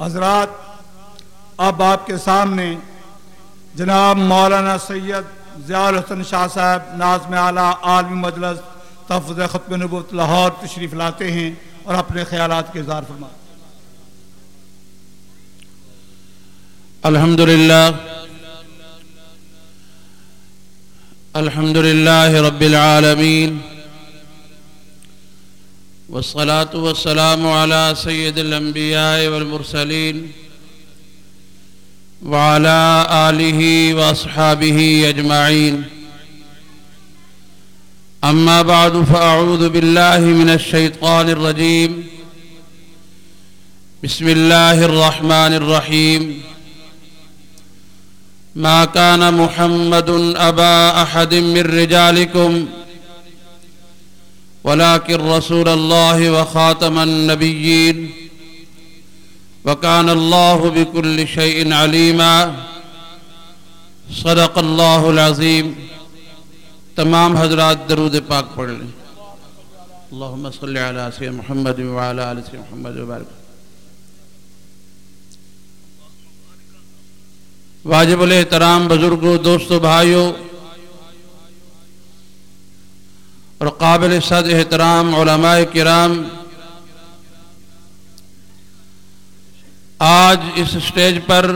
حضرات، اب آپ کے سامنے جناب مولانا سید ضیاء الحسن شاہ صاحب نازم اعلیٰ عالمی مجلس تفظ ختم نبوت لاہور تشریف لاتے ہیں اور اپنے خیالات کے اظہار فرماتے الحمد للہ الحمدللہ رب العالمين والصلاة والسلام على سيد الأنبياء والمرسلين وعلى آله وأصحابه أجمعين. أما بعد، فأعوذ بالله من الشيطان الرجيم. بسم الله الرحمن الرحيم. ما كان محمد أبا أحد من رجالكم ولكن رسول الله وخاتم النبيين وكان الله بكل شيء عليما. صدق الله العظيم. تمام حضرات درود پاک پڑھ لیں. اللهم صل على سيدنا محمد وعلى آل سيدنا محمد وبارك. واجب الاحترام بزرگوں، دوستوں، بھائیوں اور قابل صد احترام علماء کرام، آج اس سٹیج پر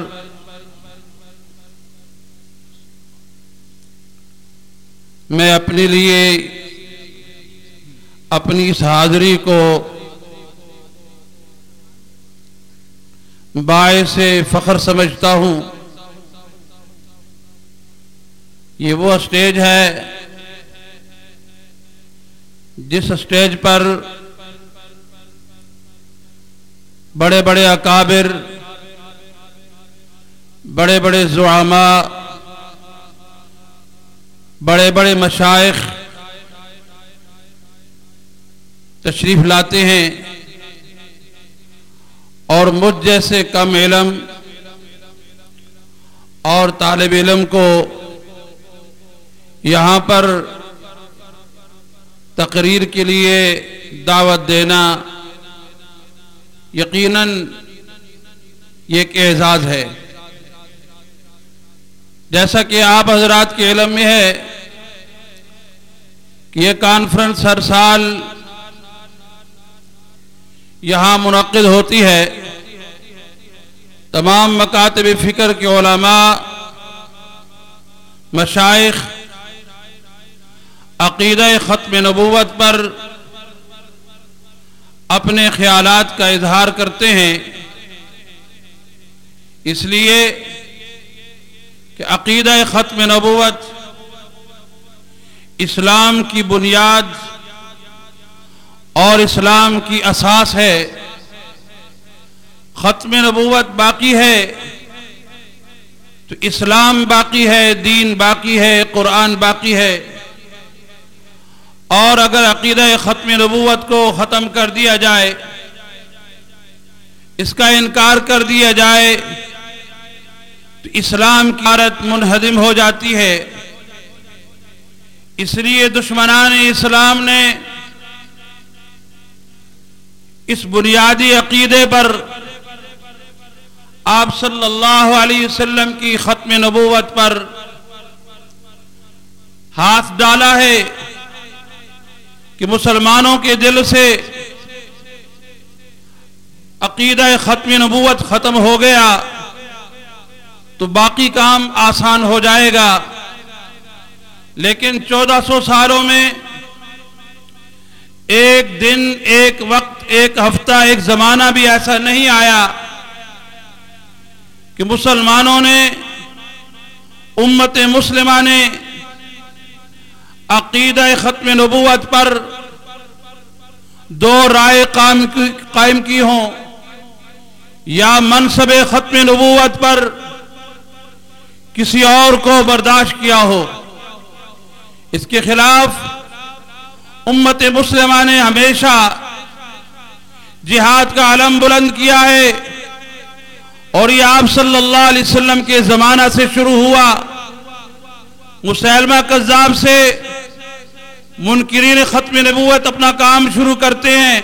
میں اپنے لیے اپنی اس حاضری کو باعث فخر سمجھتا ہوں۔ یہ وہ اسٹیج ہے جس اسٹیج پر بڑے بڑے اکابر، بڑے بڑے زعماء، بڑے بڑے مشائق تشریف لاتے ہیں اور مجھ جیسے کم علم اور طالب علم کو یہاں پر تقریر کے لیے دعوت دینا یقیناً یہ ایک اعزاز ہے۔ جیسا کہ آپ حضرات کے علم میں ہے کہ یہ کانفرنس ہر سال یہاں منعقد ہوتی ہے۔ تمام مکاتب فکر کے علماء مشائق عقیدہ ختم نبوت پر اپنے خیالات کا اظہار کرتے ہیں، اس لیے کہ عقیدہ ختم نبوت اسلام کی بنیاد اور اسلام کی اساس ہے۔ ختم نبوت باقی ہے، تو اسلام باقی ہے، دین باقی ہے، قرآن باقی ہے۔ اور اگر عقیدہ ختم نبوت کو ختم کر دیا جائے، اس کا انکار کر دیا جائے، تو اسلام کی عارت منہدم ہو جاتی ہے۔ اس لیے دشمنان اسلام نے اس بنیادی عقیدے پر آپ صلی اللہ علیہ وسلم کی ختم نبوت پر ہاتھ ڈالا ہے۔ کہ مسلمانوں کے دل سے عقیدہ ختم نبوت ختم ہو گیا تو باقی کام آسان ہو جائے گا۔ لیکن چودہ سو سالوں میں ایک دن، ایک وقت، ایک ہفتہ، ایک زمانہ بھی ایسا نہیں آیا کہ مسلمانوں نے، امت مسلمہ نے عقیدہ ختم نبوت پر دو رائے قائم کی ہوں یا منصب ختم نبوت پر کسی اور کو برداشت کیا ہو۔ اس کے خلاف امت مسلمہ نے ہمیشہ جہاد کا علم بلند کیا ہے اور یہ آپ صلی اللہ علیہ وسلم کے زمانہ سے شروع ہوا۔ مسلمہ قذاب سے منکرین ختم نبوت اپنا کام شروع کرتے ہیں۔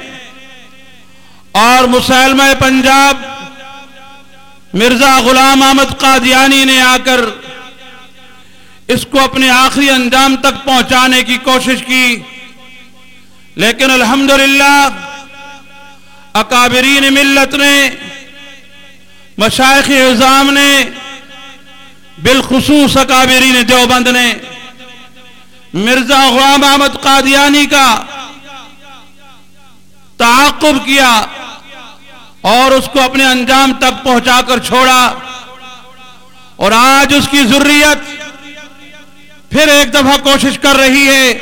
اور مسلمہ پنجاب مرزا غلام احمد قادیانی نے آ کر اس کو اپنے آخری انجام تک پہنچانے کی کوشش کی۔ لیکن الحمدللہ اکابرین ملت نے مشائق اعظام نے، بالخصوص اکابرین دیوبند نے مرزا غلام احمد قادیانی کا تعاقب کیا اور اس کو اپنے انجام تک پہنچا کر چھوڑا اور آج اس کی ضروریت پھر ایک دفعہ کوشش کر رہی ہے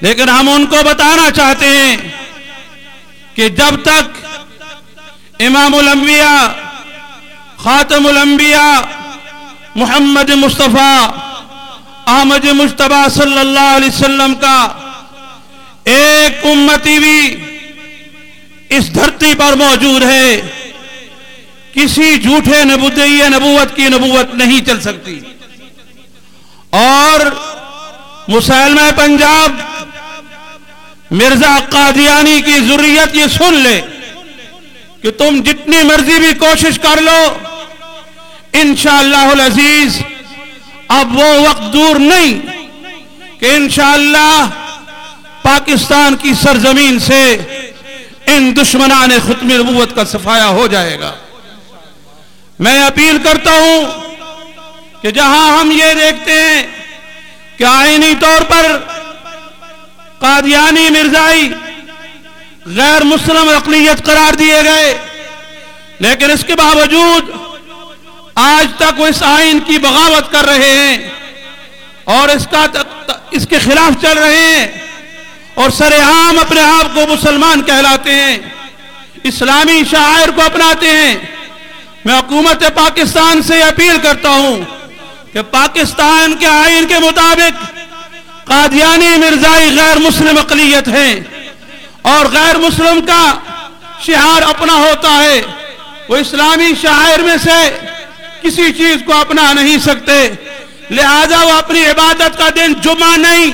لیکن ہم ان کو بتانا چاہتے ہیں کہ جب تک امام الانبیاء، خاتم الانبیاء، محمد مصطفیٰ احمد مشتبہ صلی اللہ علیہ وسلم کا ایک امتی بھی اس دھرتی پر موجود ہے۔ کسی جھوٹے نبودی نبوت کی نبوت نہیں چل سکتی۔ اور مسلمہ پنجاب مرزا قادیانی کی ضروریت یہ سن لے کہ تم جتنی مرضی بھی کوشش کر لو، انشاءاللہ العزیز اب وہ وقت دور نہیں کہ انشاءاللہ پاکستان کی سرزمین سے ان دشمنان ختم نبوت کا صفایا ہو جائے گا۔ میں اپیل کرتا ہوں کہ جہاں ہم یہ دیکھتے ہیں کہ آئینی طور پر قادیانی مرزائی غیر مسلم اقلیت قرار دیے گئے، لیکن اس کے باوجود آج تک وہ اس آئین کی بغاوت کر رہے ہیں اور اس کا اس کے خلاف چل رہے ہیں اور سر عام اپنے آپ کو مسلمان کہلاتے ہیں، اسلامی شاعر کو اپناتے ہیں۔ میں حکومت پاکستان سے اپیل کرتا ہوں کہ پاکستان کے آئین کے مطابق قادیانی مرزائی غیر مسلم اقلیت ہیں اور غیر مسلم کا شہار اپنا ہوتا ہے۔ وہ اسلامی شاعر میں سے کسی چیز کو اپنا نہیں سکتے۔ لہذا وہ اپنی عبادت کا دن جمعہ نہیں،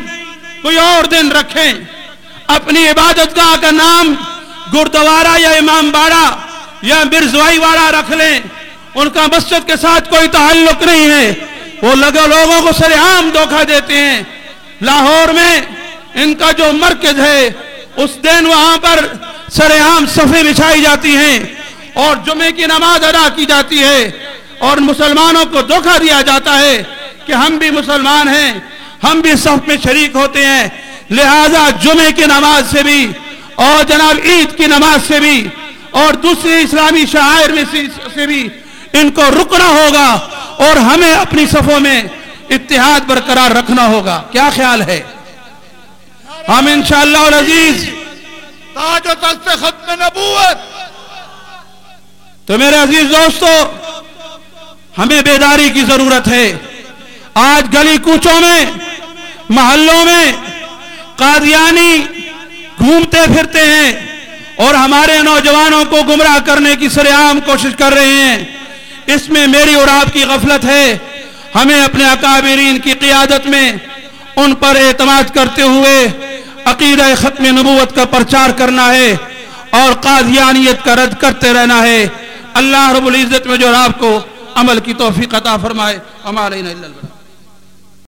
کوئی اور دن رکھیں۔ اپنی عبادت کا کا نام گردوارا یا امام باڑا یا برزوائی واڑا رکھ لیں۔ ان کا مسجد کے ساتھ کوئی تعلق نہیں ہے۔ وہ لگا لوگوں کو سر عام دھوکہ دیتے ہیں۔ لاہور میں ان کا جو مرکز ہے، اس دن وہاں پر سر عام صفے بچھائی جاتی ہیں اور جمعے کی نماز ادا کی جاتی ہے۔ اور مسلمانوں کو دھوکہ دیا جاتا ہے کہ ہم بھی مسلمان ہیں ہم بھی صف میں شریک ہوتے ہیں۔ لہذا جمعے کی نماز سے بھی اور جناب عید کی نماز سے بھی اور دوسرے اسلامی شاعر میں سے بھی ان کو رکنا ہوگا اور ہمیں اپنی صفوں میں اتحاد برقرار رکھنا ہوگا۔ کیا خیال ہے؟ ہم انشاءاللہ العزیز تاج و تخت ختم نبوت۔ تو میرے عزیز دوستو ہمیں بیداری کی ضرورت ہے۔ آج گلی کوچوں میں، محلوں میں قادیانی گھومتے پھرتے ہیں اور ہمارے نوجوانوں کو گمراہ کرنے کی سرعام کوشش کر رہے ہیں۔ اس میں میری اور آپ کی غفلت ہے۔ ہمیں اپنے اکابرین کی قیادت میں ان پر اعتماد کرتے ہوئے عقیدہ ختم نبوت کا پرچار کرنا ہے اور قادیانیت کا رد کرتے رہنا ہے۔ اللہ رب العزت میں جو آپ کو عمل کی توفیق عطا فرمائے. ہمارے